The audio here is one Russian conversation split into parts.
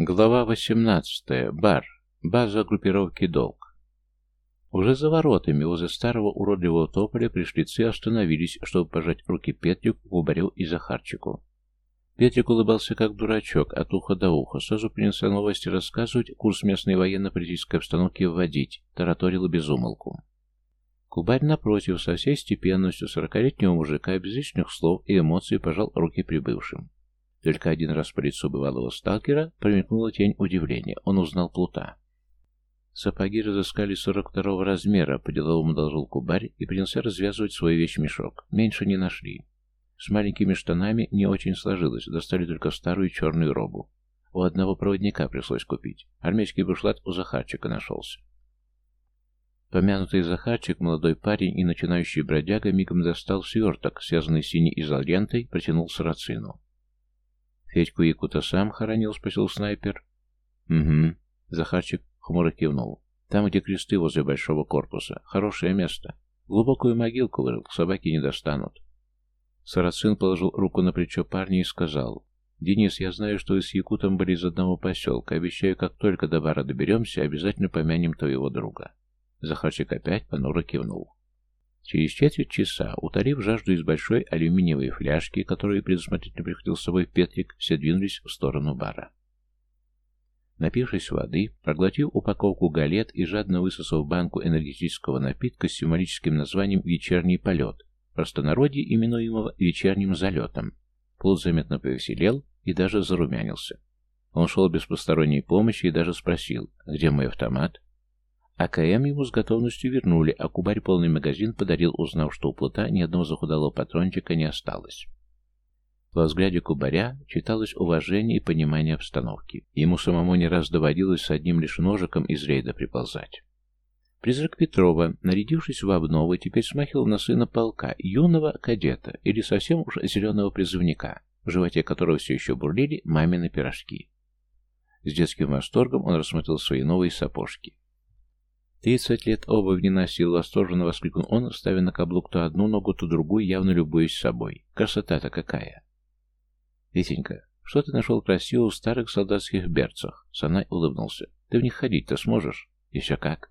Глава 18. Бар. База группировки «Долг». Уже за воротами, возле старого уродливого тополя, пришлицы остановились, чтобы пожать руки Петрику, Губарю и Захарчику. Петрик улыбался как дурачок, от уха до уха, сразу принялся новости рассказывать, курс местной военно-политической обстановки вводить, тараторил безумолку. Кубарь, напротив, со всей степенностью сорокалетнего мужика, без лишних слов и эмоций пожал руки прибывшим. Только один раз по лицу бывалого сталкера промелькнула тень удивления. Он узнал плута. Сапоги разыскали 42-го размера, по-деловому должил кубарь и принялся развязывать свой вещмешок. Меньше не нашли. С маленькими штанами не очень сложилось, достали только старую черную робу. У одного проводника пришлось купить. Армейский бушлат у Захарчика нашелся. Помянутый Захарчик, молодой парень и начинающий бродяга, мигом достал сверток, связанный синей изолентой, протянул сарацину. Федьку Якута сам хоронил, спросил снайпер. Угу. Захарчик хмуро кивнул. Там, где кресты возле большого корпуса. Хорошее место. Глубокую могилку вырыл, собаки не достанут. Сарацин положил руку на плечо парня и сказал. «Денис, я знаю, что вы с Якутом были из одного поселка. Обещаю, как только до бара доберемся, обязательно помянем твоего друга». Захарчик опять понуро кивнул. Через четверть часа, утолив жажду из большой алюминиевой фляжки, которую предусмотрительно прихватил с собой Петрик, все двинулись в сторону бара. Напившись воды, проглотив упаковку галет и жадно высосав банку энергетического напитка с символическим названием «Вечерний полет», простонародье именуемого «вечерним залетом», Плут заметно повеселел и даже зарумянился. Он шел без посторонней помощи и даже спросил, где мой автомат? АКМ ему с готовностью вернули, а кубарь полный магазин подарил, узнав, что у плота ни одного захудалого патрончика не осталось. Во взгляде кубаря читалось уважение и понимание обстановки. Ему самому не раз доводилось с одним лишь ножиком из рейда приползать. Призрак Петрова, нарядившись в обнову, теперь смахивал на сына полка, юного кадета или совсем уж зеленого призывника, в животе которого все еще бурлили мамины пирожки. С детским восторгом он рассмотрел свои новые сапожки. «Тридцать лет обувь не носил!» — восторженно воскликнул он, ставя на каблук то одну ногу, то другую, явно любуясь собой. «Красота-то какая!» «Витенька, что ты нашел красивого в старых солдатских берцах?» Санай улыбнулся. «Ты в них ходить-то сможешь?» «Еще как!»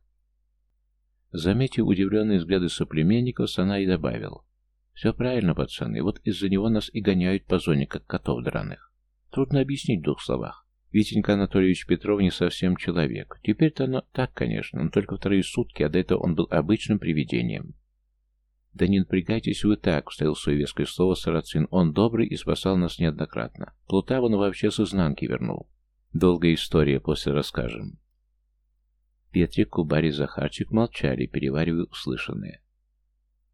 Заметив удивленные взгляды соплеменников, Санай добавил. «Все правильно, пацаны, вот из-за него нас и гоняют по зоне, как котов драных. Трудно объяснить в двух словах. Витенька Анатольевич Петров не совсем человек. Теперь-то оно так, конечно, но только вторые сутки, а до этого он был обычным привидением. «Да не напрягайтесь вы так», — вставил свое веское слово Сарацин. «Он добрый и спасал нас неоднократно. Плута он вообще с изнанки вернул. Долгая история, после расскажем». Петрик, Кубарь и Захарчик молчали, переваривая услышанное.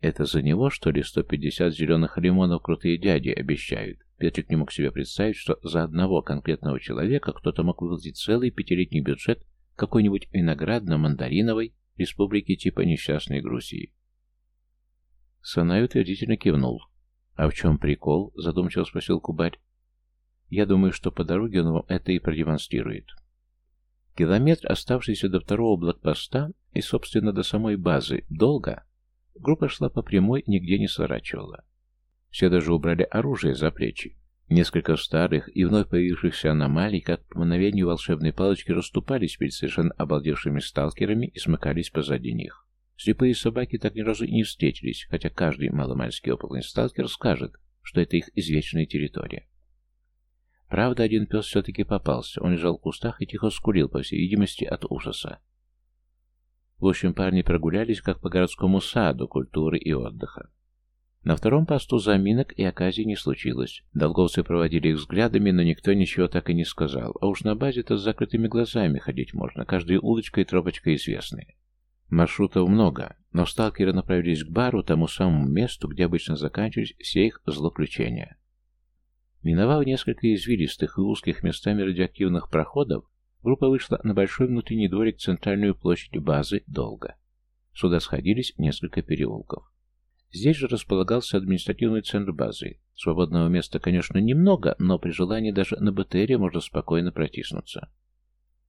«Это за него, что ли, 150 зеленых лимонов крутые дяди обещают?» Петрик не мог себе представить, что за одного конкретного человека кто-то мог выплатить целый пятилетний бюджет какой-нибудь виноградно-мандариновой республики типа несчастной Грузии. Санай утвердительно кивнул. «А в чем прикол?» — задумчиво спросил Кубарь. «Я думаю, что по дороге он вам это и продемонстрирует». Километр, оставшийся до второго блокпоста и, собственно, до самой базы, долго, группа шла по прямой, нигде не сворачивала. Все даже убрали оружие за плечи. Несколько старых и вновь появившихся аномалий, как по мгновению волшебной палочки, расступались перед совершенно обалдевшими сталкерами и смыкались позади них. Слепые собаки так ни разу и не встретились, хотя каждый маломальский опытный сталкер скажет, что это их извечная территория. Правда, один пес все-таки попался. Он лежал в кустах и тихо скурил, по всей видимости, от ужаса. В общем, парни прогулялись как по городскому саду культуры и отдыха. На втором посту заминок и оказий не случилось. Долговцы проводили их взглядами, но никто ничего так и не сказал. А уж на базе-то с закрытыми глазами ходить можно, каждая улочка и тропочка известные. Маршрутов много, но сталкеры направились к бару, тому самому месту, где обычно заканчивались все их злоключения. Миновав несколько извилистых и узких местами радиоактивных проходов, группа вышла на большой внутренний дворик центральную площадь базы долго. Сюда сходились несколько переулков. Здесь же располагался административный центр базы. Свободного места, конечно, немного, но при желании даже на БТРе можно спокойно протиснуться.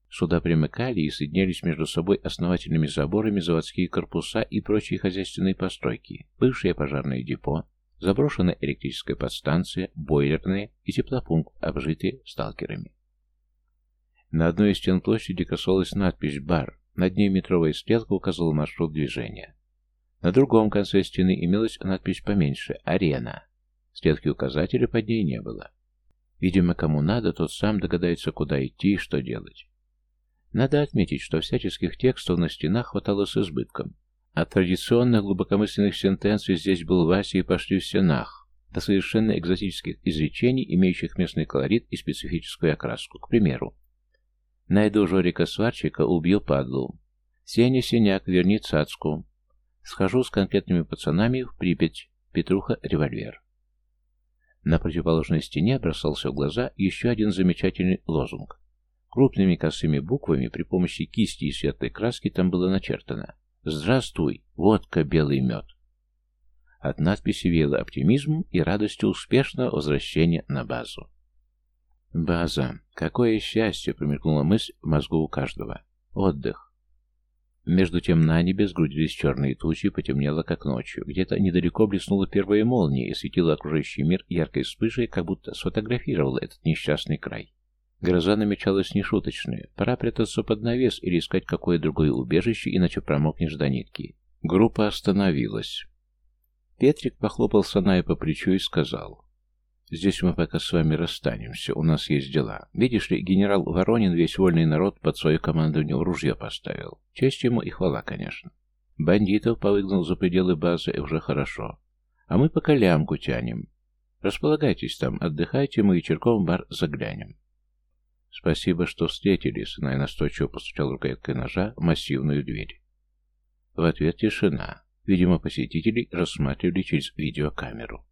Сюда примыкали и соединялись между собой основательными заборами заводские корпуса и прочие хозяйственные постройки, бывшее пожарное депо, заброшенная электрическая подстанция, бойлерные и теплопункт, обжитые сталкерами. На одной из стен площади красовалась надпись «Бар». Над ней метровая стрелка указывала маршрут движения. На другом конце стены имелась надпись поменьше «Арена». Стрелки указателя под ней не было. Видимо, кому надо, тот сам догадается, куда идти и что делать. Надо отметить, что всяческих текстов на стенах хватало с избытком. От традиционных глубокомысленных сентенций здесь был Вася и пошли все нах, до совершенно экзотических изречений, имеющих местный колорит и специфическую окраску. К примеру, «Найду Жорика-сварщика, убью падлу». «Сеня Синяк, верни цацку». «Схожу с конкретными пацанами в Припять». Петруха-револьвер. На противоположной стене бросался в глаза еще один замечательный лозунг. Крупными косыми буквами при помощи кисти и светлой краски там было начертано «Здравствуй, водка, белый мед». От надписи веяло оптимизмом и радостью успешного возвращения на базу. «База! Какое счастье!» — промелькнула мысль в мозгу у каждого. «Отдых!» Между тем на небе сгрудились черные тучи, потемнело как ночью. Где-то недалеко блеснула первая молния и светила окружающий мир яркой вспышей, как будто сфотографировала этот несчастный край. Гроза намечалась нешуточная. Пора прятаться под навес или искать какое другое убежище, иначе промокнешь до нитки. Группа остановилась. Петрик похлопал Саная по плечу и сказал. Здесь мы пока с вами расстанемся, у нас есть дела. Видишь ли, генерал Воронин весь вольный народ под свою командование в ружье поставил. Честь ему и хвала, конечно. Бандитов повыгнал за пределы базы, и уже хорошо. А мы пока лямку тянем. Располагайтесь там, отдыхайте, мы вечерком в бар заглянем. Спасибо, что встретились, Най настойчиво постучал рукояткой ножа в массивную дверь. В ответ тишина. Видимо, посетителей рассматривали через видеокамеру.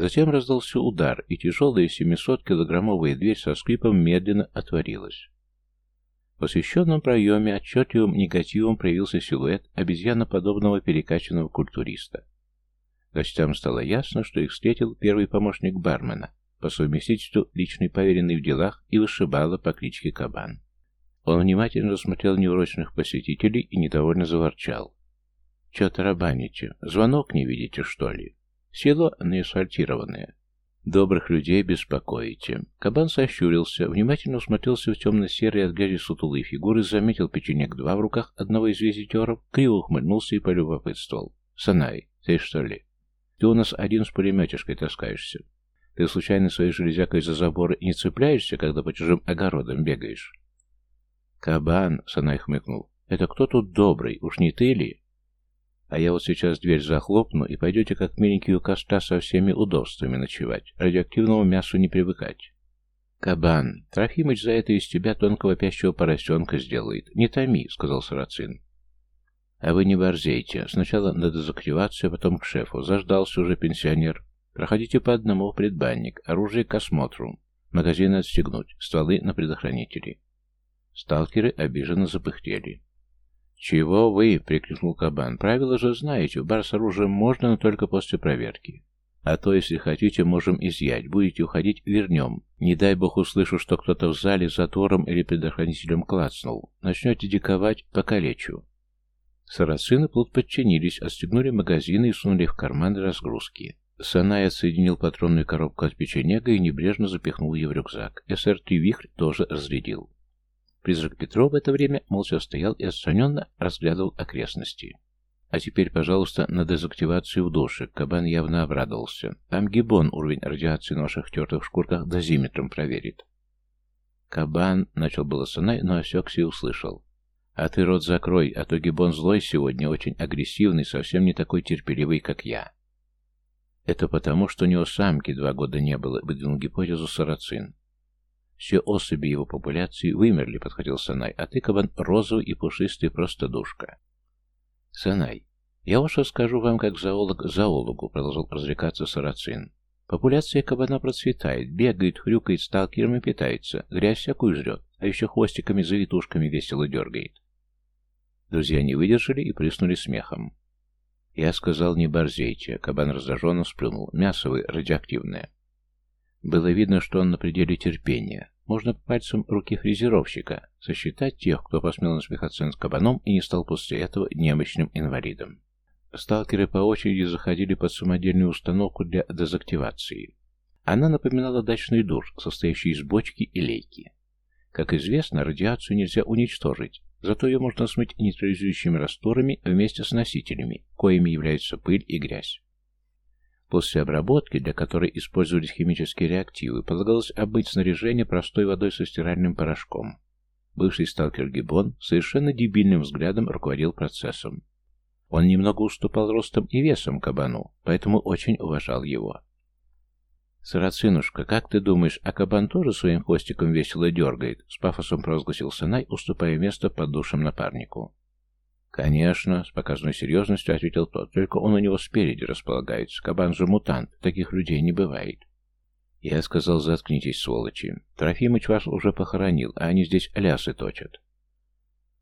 Затем раздался удар, и тяжелая 700-килограммовая дверь со скрипом медленно отворилась. В освещенном проеме отчетливым негативом проявился силуэт обезьяноподобного перекачанного культуриста. Гостям стало ясно, что их встретил первый помощник бармена, по совместительству личный поверенный в делах и вышибала по кличке Кабан. Он внимательно рассмотрел неурочных посетителей и недовольно заворчал. «Че тарабаните? Звонок не видите, что ли?» Село неасфальтированное. Добрых людей беспокоите. Кабан сощурился, внимательно усмотрелся в темно-серые от грязи сутулые фигуры, заметил печенек-два в руках одного из визитеров, криво ухмыльнулся и полюбопытствовал. «Санай, ты что ли? Ты у нас один с пулеметишкой таскаешься. Ты случайно своей железякой за заборы не цепляешься, когда по чужим огородам бегаешь?» «Кабан», — Санай хмыкнул, — «это кто тут добрый, уж не ты ли?» А я вот сейчас дверь захлопну, и пойдете как миленькие у костра со всеми удобствами ночевать. Радиоактивному мясу не привыкать. Кабан, Трофимыч за это из тебя тонкого пящего поросенка сделает. Не томи, сказал Сарацин. А вы не борзейте. Сначала надо закриваться, а потом к шефу. Заждался уже пенсионер. Проходите по одному в предбанник. Оружие к осмотру. Магазины отстегнуть. Стволы на предохранители. Сталкеры обиженно запыхтели. «Чего вы?» — прикрикнул кабан. «Правила же знаете, в бар с оружием можно, но только после проверки. А то, если хотите, можем изъять. Будете уходить — вернем. Не дай бог услышу, что кто-то в зале затвором или предохранителем клацнул. Начнете диковать — покалечу». Сарацины плут подчинились, отстегнули магазины и сунули в карманы разгрузки. Санай отсоединил патронную коробку от печенега и небрежно запихнул ее в рюкзак. СРТ «Вихрь» тоже разрядил. Призрак Петро в это время молча стоял и отстраненно разглядывал окрестности. А теперь, пожалуйста, на дезактивацию в душе. Кабан явно обрадовался. Там гибон уровень радиации на ваших тертых шкурках дозиметром проверит. Кабан, начал было Санай, но осекся и услышал. А ты рот закрой, а то гибон злой сегодня, очень агрессивный, совсем не такой терпеливый, как я. Это потому, что у него самки два года не было, выдвинул гипотезу Сарацин. Все особи его популяции вымерли, подходил Санай, а ты, кабан, розовый и пушистый, просто душка. Санай, я уж расскажу вам, как зоолог зоологу, продолжал развлекаться Сарацин. Популяция кабана процветает, бегает, хрюкает, сталкером и питается, грязь всякую жрет, а еще хвостиками-завитушками весело дергает. Друзья не выдержали и прыснули смехом. Я сказал, не борзейте, кабан раздраженно сплюнул, мясо вы радиоактивное. Было видно, что он на пределе терпения. Можно по пальцам руки фрезеровщика сосчитать тех, кто посмел насмехаться над кабаном и не стал после этого немощным инвалидом. Сталкеры по очереди заходили под самодельную установку для дезактивации. Она напоминала дачный душ, состоящий из бочки и лейки. Как известно, радиацию нельзя уничтожить, зато ее можно смыть нейтрализующими растворами вместе с носителями, коими являются пыль и грязь. После обработки, для которой использовались химические реактивы, полагалось обмыть снаряжение простой водой со стиральным порошком. Бывший сталкер Гиббон совершенно дебильным взглядом руководил процессом. Он немного уступал ростом и весом кабану, поэтому очень уважал его. «Сарацинушка, как ты думаешь, а кабан тоже своим хвостиком весело дергает?» С пафосом провозгласил Санай, уступая место под душем напарнику. «Конечно», — с показной серьезностью ответил тот, — «только он у него спереди располагается. Кабан же мутант, таких людей не бывает». Я сказал, заткнитесь, сволочи. Трофимыч вас уже похоронил, а они здесь лясы точат.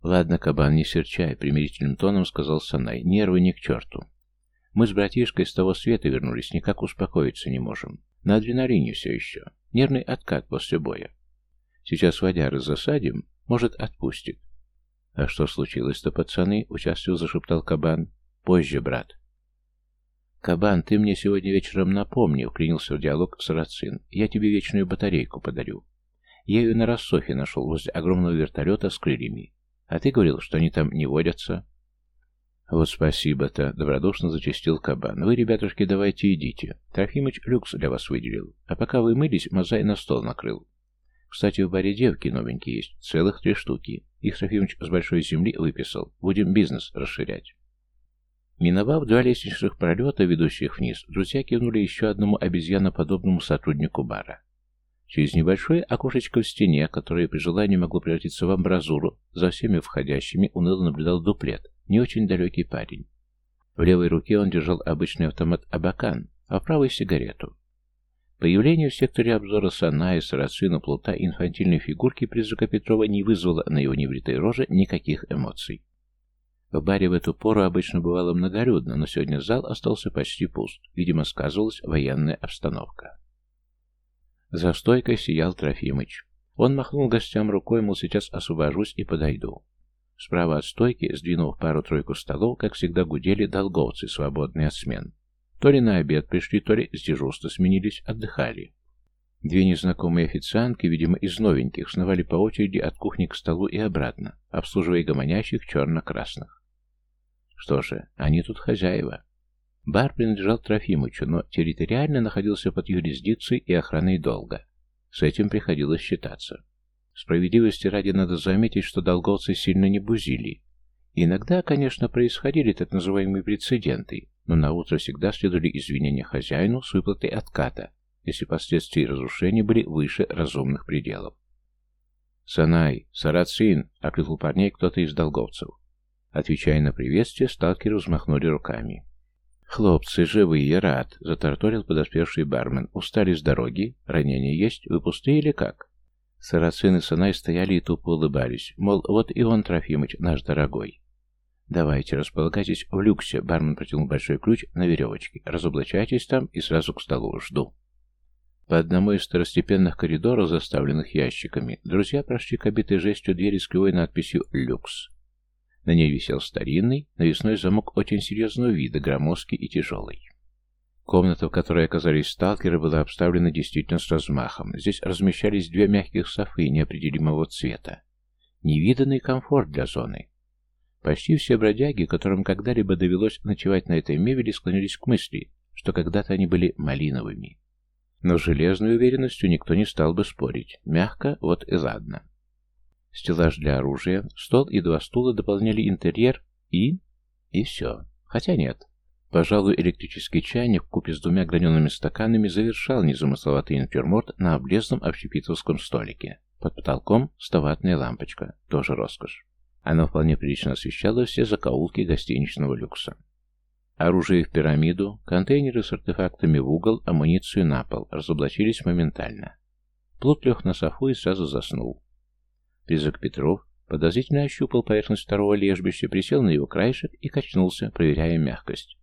Ладно, кабан, не серчай, примирительным тоном сказал Санай. Нервы не к черту. Мы с братишкой с того света вернулись, никак успокоиться не можем. На адреналине все еще. Нервный откат после боя. Сейчас водяры засадим, может, отпустит. «А что случилось-то, пацаны?» — участливо зашептал Кабан. «Позже, брат». «Кабан, ты мне сегодня вечером напомни», — уклинился в диалог Сарацин. «Я тебе вечную батарейку подарю. Я ее на Рассофе нашел возле огромного вертолета с крыльями. А ты говорил, что они там не водятся?» «Вот спасибо-то», — добродушно зачастил Кабан. «Вы, ребятушки, давайте идите. Трофимыч люкс для вас выделил. А пока вы мылись, Мазай на стол накрыл. Кстати, в баре девки новенькие есть, целых три штуки. Их Трофимыч с большой земли выписал. Будем бизнес расширять. Миновав два лестничных пролета, ведущих вниз, друзья кивнули еще одному обезьяноподобному сотруднику бара. Через небольшое окошечко в стене, которое при желании могло превратиться в амбразуру, за всеми входящими уныло наблюдал дуплет, не очень далекий парень. В левой руке он держал обычный автомат «Абакан», а в правой — сигарету. Появление в секторе обзора Саная, Сарацина, Плута и инфантильной фигурки призрака Петрова не вызвало на его невритой роже никаких эмоций. В баре в эту пору обычно бывало многолюдно, но сегодня зал остался почти пуст. Видимо, сказывалась военная обстановка. За стойкой сиял Трофимыч. Он махнул гостям рукой, мол, сейчас освобожусь и подойду. Справа от стойки, сдвинув пару-тройку столов, как всегда гудели долговцы, свободные от смен. То ли на обед пришли, то ли с дежурства сменились, отдыхали. Две незнакомые официантки, видимо, из новеньких, сновали по очереди от кухни к столу и обратно, обслуживая гомонящих черно-красных. Что же, они тут хозяева. Бар принадлежал Трофимычу, но территориально находился под юрисдикцией и охраной долга. С этим приходилось считаться. Справедливости ради надо заметить, что долговцы сильно не бузили. Иногда, конечно, происходили так называемые прецеденты, но на утро всегда следовали извинения хозяину с выплатой отката, если последствия разрушения были выше разумных пределов. «Санай! Сарацин!» — окликнул парней кто-то из долговцев. Отвечая на приветствие, сталкеры взмахнули руками. «Хлопцы, живые, я рад!» — затарторил подоспевший бармен. «Устали с дороги? Ранения есть? Вы пустые или как?» Сарацин и Санай стояли и тупо улыбались. Мол, вот и он, Трофимыч, наш дорогой. «Давайте, располагайтесь в люксе», — бармен протянул большой ключ на веревочке. «Разоблачайтесь там и сразу к столу. Жду». По одному из второстепенных коридоров, заставленных ящиками, друзья прошли к обитой жестью двери с кривой надписью «Люкс». На ней висел старинный, навесной замок очень серьезного вида, громоздкий и тяжелый. Комната, в которой оказались сталкеры, была обставлена действительно с размахом. Здесь размещались две мягких софы неопределимого цвета. Невиданный комфорт для зоны. Почти все бродяги, которым когда-либо довелось ночевать на этой мебели, склонились к мысли, что когда-то они были малиновыми. Но с железной уверенностью никто не стал бы спорить. Мягко, вот и ладно. Стеллаж для оружия, стол и два стула дополняли интерьер и... и все. Хотя нет. Пожалуй, электрический чайник купе с двумя гранеными стаканами завершал незамысловатый натюрморт на облезлом общепитовском столике. Под потолком ставатная лампочка, тоже роскошь. Она вполне прилично освещала все закоулки гостиничного люкса. Оружие в пирамиду, контейнеры с артефактами в угол, амуницию на пол разоблачились моментально. Плут лег на софу и сразу заснул. Призрак Петров подозрительно ощупал поверхность второго лежбища, присел на его краешек и качнулся, проверяя мягкость.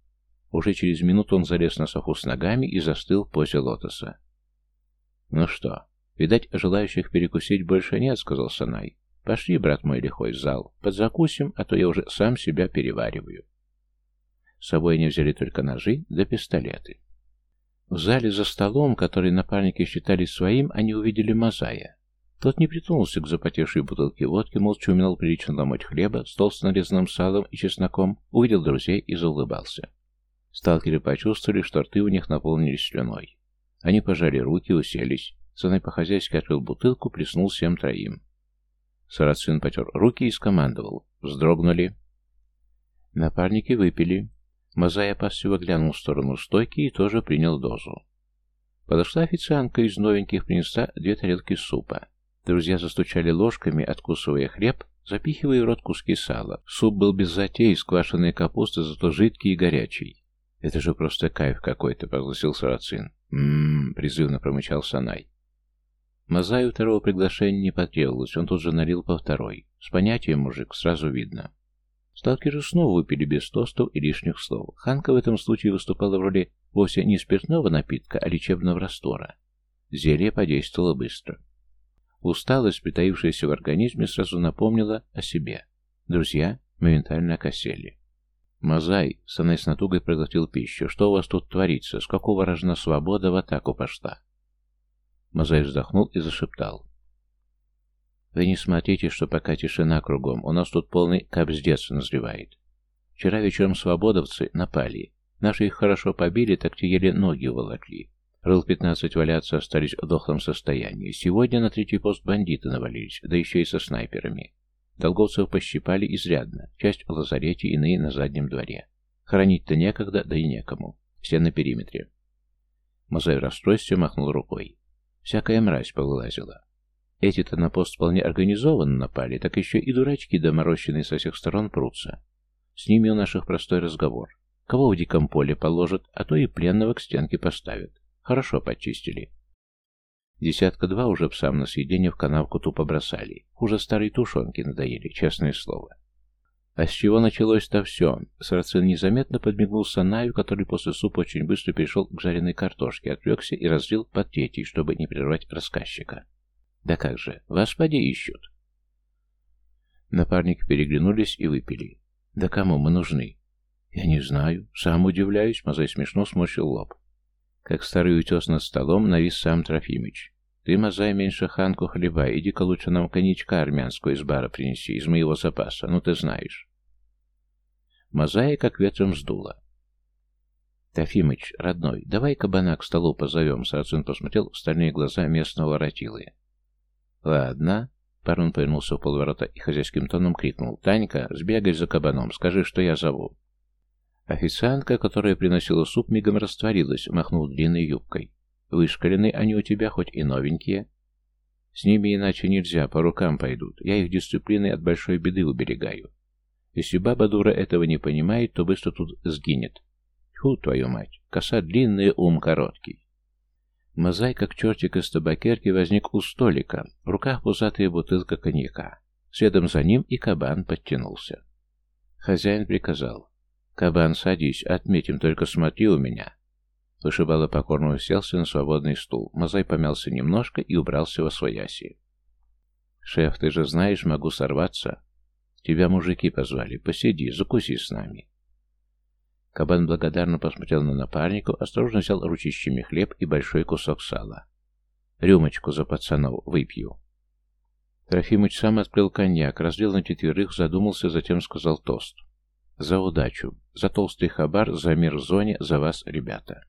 Уже через минуту он залез на софу с ногами и застыл в позе лотоса. «Ну что, видать, желающих перекусить больше нет», — сказал Санай. Пошли, брат мой лихой, зал. Подзакусим, а то я уже сам себя перевариваю. С собой они взяли только ножи да пистолеты. В зале за столом, который напарники считали своим, они увидели Мазая. Тот не притронулся к запотевшей бутылке водки, молча умел прилично ломать хлеба с толсто нарезанным салом и чесноком, увидел друзей и заулыбался. Сталкеры почувствовали, что рты у них наполнились слюной. Они пожали руки, уселись. Санай по-хозяйски открыл бутылку, плеснул всем троим. Сарацин потер руки и скомандовал. Вздрогнули. Напарники выпили. Мазай опасливо глянул в сторону стойки и тоже принял дозу. Подошла официантка из новеньких, принесла две тарелки супа. Друзья застучали ложками, откусывая хлеб, запихивая в рот куски сала. Суп был без затей, из квашеной капусты, зато жидкий и горячий. «Это же просто кайф какой-то», — прогласил Сарацин. «М-м-м», призывно промычал Санай. Мазаю второго приглашения не потребовалось, он тут же налил по второй. С понятием, мужик, сразу видно. Сталкеры снова выпили без тостов и лишних слов. Ханка в этом случае выступала в роли вовсе не спиртного напитка, а лечебного раствора. Зелье подействовало быстро. Усталость, притаившаяся в организме, сразу напомнила о себе. Друзья моментально окосели. «Мозай!» — Санай с натугой проглотил пищу. «Что у вас тут творится? С какого рожна свобода в атаку пошла?» Мозай вздохнул и зашептал. «Вы не смотрите, что пока тишина кругом. У нас тут полный капздец назревает. Вчера вечером свободовцы напали. Наши их хорошо побили, так те еле ноги волокли. Рыл пятнадцать валяться остались в дохлом состоянии. Сегодня на третий пост бандиты навалились, да еще и со снайперами. Долговцев пощипали изрядно, часть в лазарете, иные на заднем дворе. Хоронить-то некогда, да и некому. Все на периметре. Мозай в расстройстве махнул рукой. Всякая мразь повылазила. Эти-то на пост вполне организованно напали, так еще и дурачки доморощенные со всех сторон прутся. С ними у наших простой разговор. Кого в диком поле положат, а то и пленного к стенке поставят. Хорошо почистили. Десятка-два уже псам на съедение в канавку тупо бросали. Хуже старой тушенки надоели, честное слово. А с чего началось-то все? Сарацин незаметно подмигнул Санаю, который после супа очень быстро перешел к жареной картошке, отвлекся и разлил по третий, чтобы не прервать рассказчика. «Да как же, вас поди ищут». Напарники переглянулись и выпили. «Да кому мы нужны?» «Я не знаю. Сам удивляюсь», — Мазай смешно сморщил лоб. Как старый утес над столом навис сам Трофимыч. «Ты, Мазай, меньше ханку хлеба, иди-ка лучше нам коньячка армянского из бара принеси, из моего запаса, ну ты знаешь». Мазая как ветром сдуло. «Трофимыч, родной, давай кабана к столу позовем», — Сарацин посмотрел в стальные глаза местного воротилы. «Ладно». Парун повернулся в полворота и хозяйским тоном крикнул. «Танька, сбегай за кабаном, скажи, что я зову». Официантка, которая приносила суп, мигом растворилась, махнув длинной юбкой. Вышкалены они у тебя, хоть и новенькие. С ними иначе нельзя, по рукам пойдут. Я их дисциплиной от большой беды уберегаю. Если баба дура этого не понимает, то быстро тут сгинет. Тьфу, твою мать, коса длинная, ум короткий. Мозай, как чертик из табакерки, возник у столика, в руках пузатая бутылка коньяка. Следом за ним и кабан подтянулся. Хозяин приказал. «Кабан, садись, отметим, только смотри у меня». Вышибало покорно уселся на свободный стул. Мозай помялся немножко и убрался во свояси. «Шеф, ты же знаешь, могу сорваться. Тебя мужики позвали. Посиди, закуси с нами». Кабан благодарно посмотрел на напарника, осторожно взял ручищами хлеб и большой кусок сала. «Рюмочку за пацанов выпью». Трофимыч сам открыл коньяк, разлил на четверых, задумался, затем сказал тост. За удачу. За толстый хабар, за мир в зоне, за вас, ребята.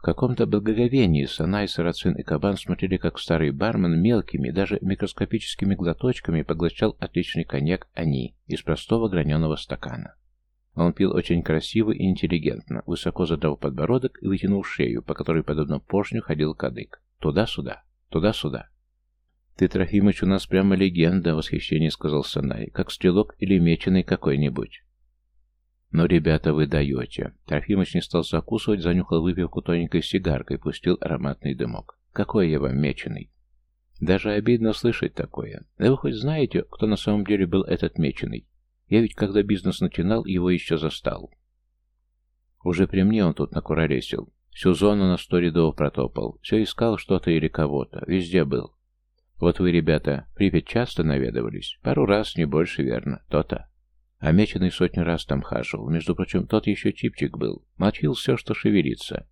В каком-то благоговении Санай, Сарацин и Кабан смотрели, как старый бармен мелкими, даже микроскопическими глоточками поглощал отличный коньяк они из простого граненого стакана. Он пил очень красиво и интеллигентно, высоко задрав подбородок и вытянув шею, по которой, подобно поршню, ходил кадык. Туда-сюда, туда-сюда. «Ты, Трофимыч, у нас прямо легенда», — восхищение сказал Санай, «как стрелок или меченый какой-нибудь». «Но, ребята, вы даете». Трофимыч не стал закусывать, занюхал выпивку тоненькой сигаркой, пустил ароматный дымок. «Какой я вам меченый?» «Даже обидно слышать такое. Да вы хоть знаете, кто на самом деле был этот меченый? Я ведь, когда бизнес начинал, его еще застал. Уже при мне он тут накуролесил. Всю зону на сто рядов протопал. Все искал что-то или кого-то. Везде был. Вот вы, ребята, Припять часто наведывались? Пару раз, не больше, верно. То-то. А Меченый сотню раз там хаживал. Между прочим, тот еще чипчик был. Мочил все, что шевелится.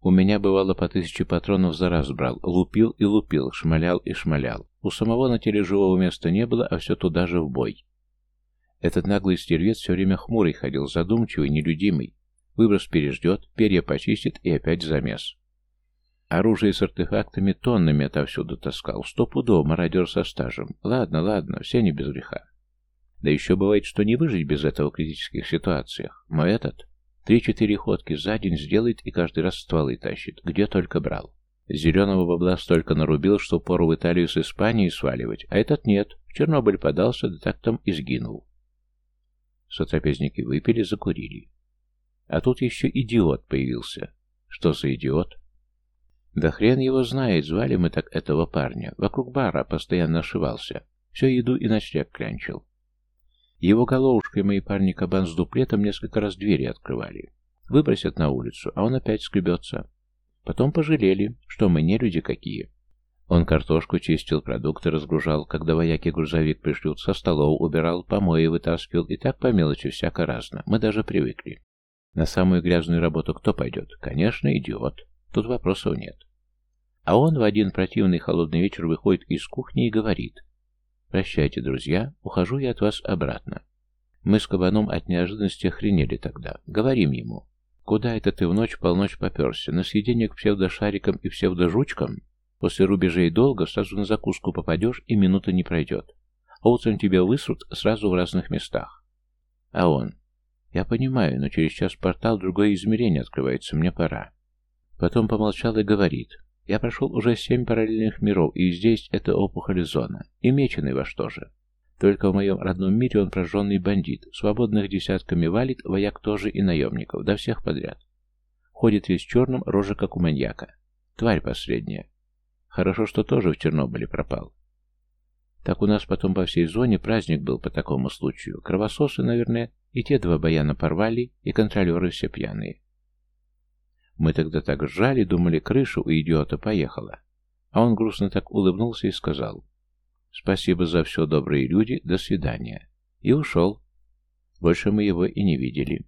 У меня бывало по тысяче патронов за раз брал, лупил и лупил, шмалял и шмалял. У самого на теле живого места не было, а все туда же в бой. Этот наглый стервец все время хмурый ходил, задумчивый, нелюдимый. Выброс переждет, перья почистит и опять замес. Оружие с артефактами тоннами отовсюду таскал. Сто пудов, мародер со стажем. Ладно, ладно, все не без греха. Да еще бывает, что не выжить без этого в критических ситуациях. Но этот три-четыре ходки за день сделает и каждый раз стволы тащит, где только брал. Зеленого бабла столько нарубил, что пору в Италию с Испанией сваливать, а этот нет, в Чернобыль подался, да так там и сгинул. Сотрапезники выпили, закурили. А тут еще идиот появился. Что за идиот? Да хрен его знает, звали мы так этого парня. Вокруг бара постоянно ошивался. Все еду и ночлег клянчил. Его головушкой мои парни кабан с дуплетом несколько раз двери открывали. Выбросят на улицу, а он опять скребется. Потом пожалели, что мы не люди какие. Он картошку чистил, продукты разгружал, когда вояки грузовик пришлют, со столов убирал, помои вытаскивал, и так по мелочи всяко разно. Мы даже привыкли. На самую грязную работу кто пойдет? Конечно, идиот. Тут вопросов нет. А он в один противный холодный вечер выходит из кухни и говорит. «Прощайте, друзья, ухожу я от вас обратно». Мы с кабаном от неожиданности охренели тогда. Говорим ему. «Куда это ты в ночь полночь поперся? На съедение к псевдошарикам и псевдожучкам? После рубежей долго сразу на закуску попадешь, и минута не пройдет. А утром тебя высрут сразу в разных местах». А он. «Я понимаю, но через час портал другое измерение открывается, мне пора». Потом помолчал и говорит. Я прошел уже семь параллельных миров, и здесь это опухоль зона. И меченый во что же. Только в моем родном мире он прожженный бандит. Свободных десятками валит, вояк тоже и наемников, да всех подряд. Ходит весь черным, рожа как у маньяка. Тварь последняя. Хорошо, что тоже в Чернобыле пропал. Так у нас потом по всей зоне праздник был по такому случаю. Кровососы, наверное, и те два баяна порвали, и контролеры все пьяные. Мы тогда так сжали, думали, крыша у идиота поехала. А он грустно так улыбнулся и сказал, «Спасибо за все, добрые люди, до свидания». И ушел. Больше мы его и не видели.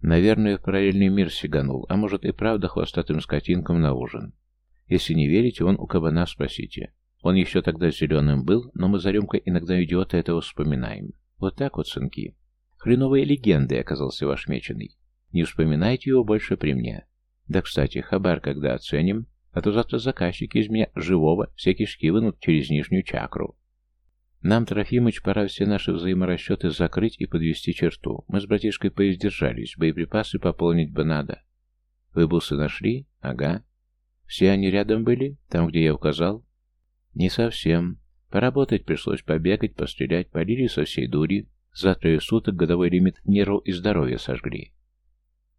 Наверное, в параллельный мир сиганул, а может и правда хвостатым скотинкам на ужин. Если не верите, он у кабана спросите. Он еще тогда зеленым был, но мы за рюмкой иногда идиота этого вспоминаем. Вот так вот, сынки. Хреновой легендой оказался ваш меченый. Не вспоминайте его больше при мне. Да, кстати, хабар когда оценим, а то завтра заказчики из меня живого все кишки вынут через нижнюю чакру. Нам, Трофимыч, пора все наши взаиморасчеты закрыть и подвести черту. Мы с братишкой поиздержались, боеприпасы пополнить бы надо. Вы бусы нашли? Ага. Все они рядом были? Там, где я указал? Не совсем. Поработать пришлось, побегать, пострелять, полили со всей дури. За трое суток годовой лимит нервов и здоровья сожгли.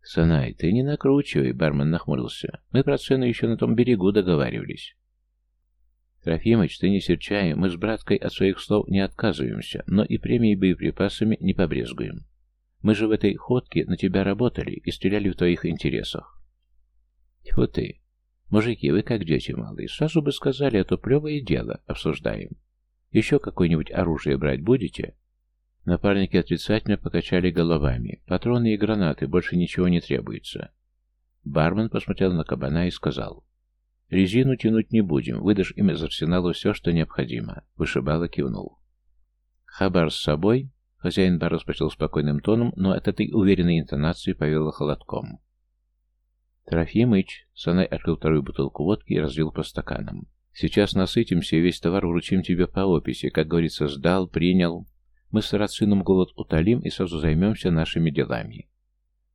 «Санай, ты не накручивай», — бармен нахмурился. «Мы про цену еще на том берегу договаривались». «Трофимыч, ты не серчай, мы с браткой от своих слов не отказываемся, но и премией боеприпасами не побрезгуем. Мы же в этой ходке на тебя работали и стреляли в твоих интересах». «Тьфу ты! Мужики, вы как дети малые, сразу бы сказали, а то плевое дело обсуждаем. Еще какое-нибудь оружие брать будете?» Напарники отрицательно покачали головами. Патроны и гранаты, больше ничего не требуется. Бармен посмотрел на кабана и сказал. «Резину тянуть не будем, выдашь им из арсенала все, что необходимо». Вышибало кивнул. «Хабар с собой?» Хозяин бара спросил спокойным тоном, но от этой уверенной интонации повело холодком. «Трофимыч!» Санай открыл вторую бутылку водки и разлил по стаканам. «Сейчас насытимся и весь товар вручим тебе по описи. Как говорится, сдал, принял. Мы с Сарацином голод утолим и сразу займемся нашими делами.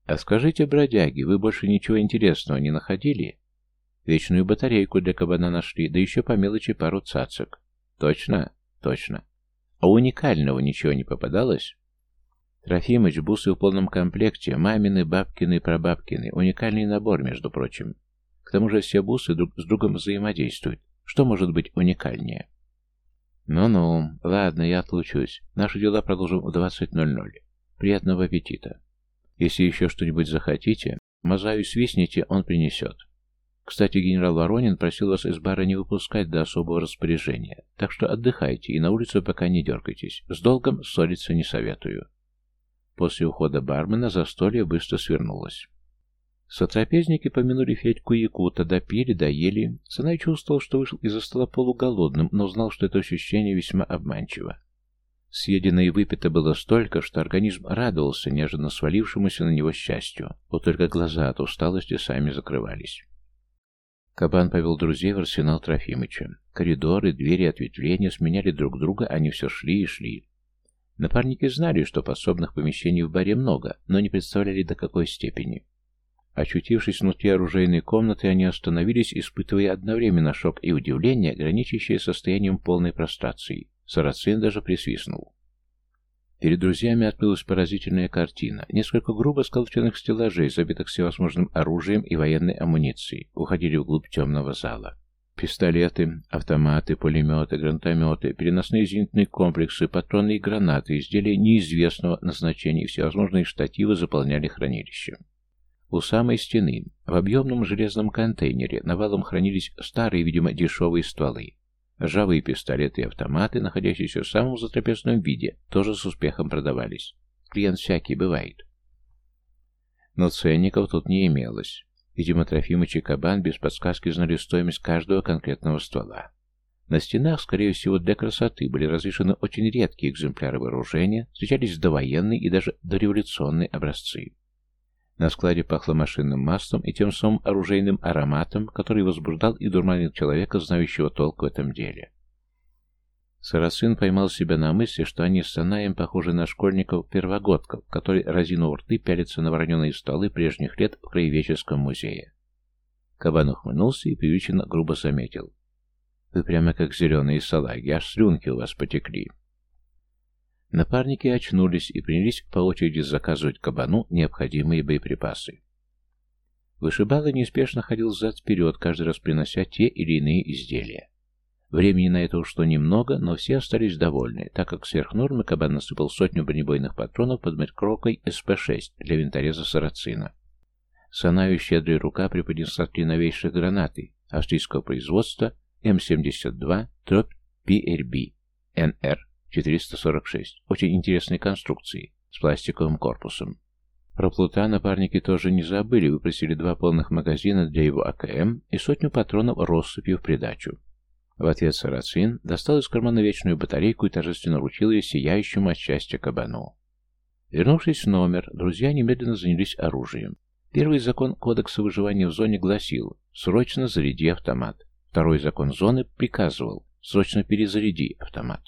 А скажите, бродяги, вы больше ничего интересного не находили? Вечную батарейку для кабана нашли, да еще по мелочи пару цацок. Точно? Точно. А уникального ничего не попадалось? Трофимыч, бусы в полном комплекте, мамины, бабкины, прабабкины. Уникальный набор, между прочим. К тому же все бусы друг с другом взаимодействуют. Что может быть уникальнее? «Ну-ну, ладно, я отлучусь. Наши дела продолжим в 20.00. Приятного аппетита. Если еще что-нибудь захотите, Мазаю свистните, он принесет. Кстати, генерал Воронин просил вас из бара не выпускать до особого распоряжения, так что отдыхайте и на улицу пока не дергайтесь. С долгом ссориться не советую». После ухода бармена застолье быстро свернулось. Сотрапезники помянули Федьку Якута, допили, доели. Санай чувствовал, что вышел из-за стола полуголодным, но знал, что это ощущение весьма обманчиво. Съедено и выпито было столько, что организм радовался неожиданно свалившемуся на него счастью, вот только глаза от усталости сами закрывались. Кабан повел друзей в арсенал Трофимыча. Коридоры, двери, ответвления сменяли друг друга, они все шли и шли. Напарники знали, что подсобных помещений в баре много, но не представляли до какой степени. Очутившись внутри оружейной комнаты, они остановились, испытывая одновременно шок и удивление, граничащее состоянием полной прострации. Сарацин даже присвистнул. Перед друзьями открылась поразительная картина. Несколько грубо сколоченных стеллажей, забитых всевозможным оружием и военной амуницией, уходили вглубь темного зала. Пистолеты, автоматы, пулеметы, гранатометы, переносные зенитные комплексы, патронные гранаты, изделия неизвестного назначения и всевозможные штативы заполняли хранилище. У самой стены, в объемном железном контейнере, навалом хранились старые, видимо, дешевые стволы. Ржавые пистолеты и автоматы, находящиеся в самом затрапезном виде, тоже с успехом продавались. Клиент всякий бывает. Но ценников тут не имелось. Видимо, Трофимыч и Кабан без подсказки знали стоимость каждого конкретного ствола. На стенах, скорее всего, для красоты были разрешены очень редкие экземпляры вооружения, встречались довоенные и даже дореволюционные образцы. На складе пахло машинным маслом и тем самым оружейным ароматом, который возбуждал и дурманил человека, знающего толк в этом деле. Сарацин поймал себя на мысли, что они с Санаем похожи на школьников-первогодков, которые, разинув рты, пялятся на вороненые столы прежних лет в краеведческом музее. Кабан ухмыльнулся и привычно грубо заметил. «Вы прямо как зеленые салаги, аж слюнки у вас потекли». Напарники очнулись и принялись по очереди заказывать кабану необходимые боеприпасы. Вышибала неспешно ходил взад-вперед, каждый раз принося те или иные изделия. Времени на это ушло немного, но все остались довольны, так как сверх нормы кабан насыпал сотню бронебойных патронов под меткрокой СП-6 для винтореза Сарацина. Санаю щедрая рука преподнесла три новейших гранаты австрийского производства М-72 тропь PRB НР 446. Очень интересной конструкции, с пластиковым корпусом. Про Плута напарники тоже не забыли, выпросили два полных магазина для его АКМ и сотню патронов россыпью в придачу. В ответ Сарацин достал из кармана вечную батарейку и торжественно вручил ее сияющему от счастья кабану. Вернувшись в номер, друзья немедленно занялись оружием. Первый закон Кодекса выживания в зоне гласил «Срочно заряди автомат». Второй закон зоны приказывал «Срочно перезаряди автомат».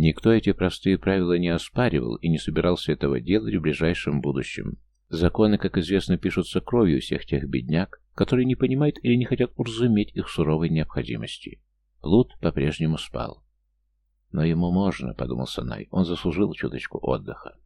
Никто эти простые правила не оспаривал и не собирался этого делать в ближайшем будущем. Законы, как известно, пишутся кровью всех тех бедняк, которые не понимают или не хотят уразуметь их суровой необходимости. Плут по-прежнему спал. «Но ему можно», — подумал Санай, — «он заслужил чуточку отдыха».